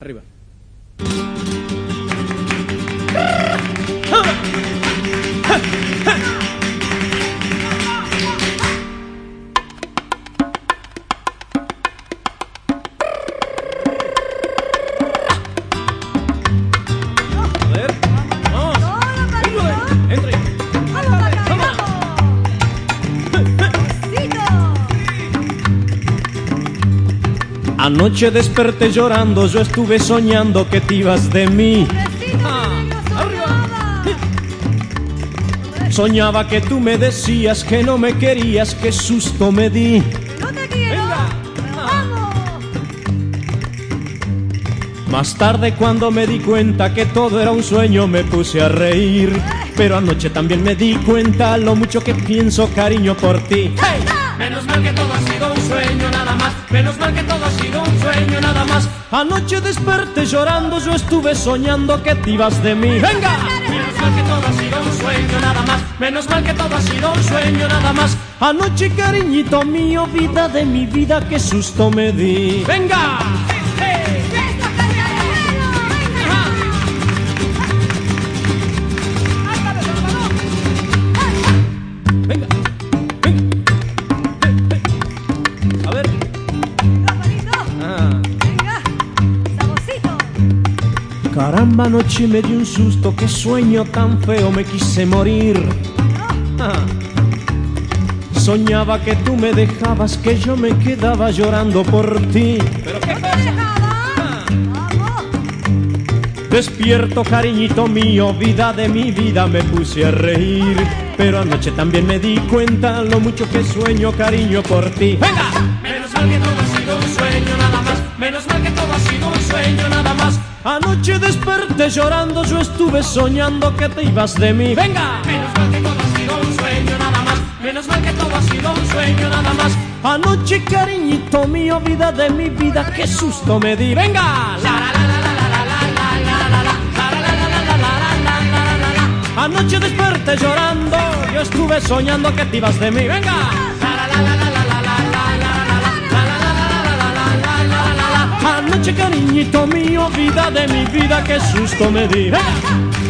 Arriba. Anoche desperté llorando, yo estuve soñando que te ibas de mí. Soñaba que tú me decías que no me querías, qué susto me di. No te quiero. Vamos. Más tarde cuando me di cuenta que todo era un sueño me puse a reír. Pero anoche también me di cuenta lo mucho que pienso cariño por ti. Menos mal que todo ha sido un sueño nada más. Menos mal que todo ha sido un sueño nada más. Anoche desperté llorando, yo estuve soñando que te ibas de mí. Venga. Menos mal que todo ha sido un sueño nada más. Menos mal que todo ha sido un sueño nada más. Anoche cariñito mío, vida de mi vida, qué susto me di. Venga. Caramba, anoche me dio un susto, qué sueño tan feo, me quise morir. Ah. Soñaba que tú me dejabas, que yo me quedaba llorando por ti. Pero qué Despierto, cariñito mío, vida de mi vida, me puse a reír. Pero anoche también me di cuenta lo mucho que sueño, cariño, por ti. ¡Venga! Menos mal que todo ha sido un sueño nada más. Menos mal que todo ha sido un sueño nada más. Anoche desperté llorando, yo estuve soñando que te ibas de mí. ¡Venga! Menos mal que todo ha sido un sueño nada más. Menos mal que todo ha sido un sueño nada más. Anoche, cariñito mío, vida de mi vida, qué susto me di. ¡Venga! La, la, la, la, la, la, la, la, la, la, la. Anoche desperté llorando, yo estuve soñando que te ibas de mí. Venga. Cariñito mío, vida de mi vida, qué susto me di. Venga.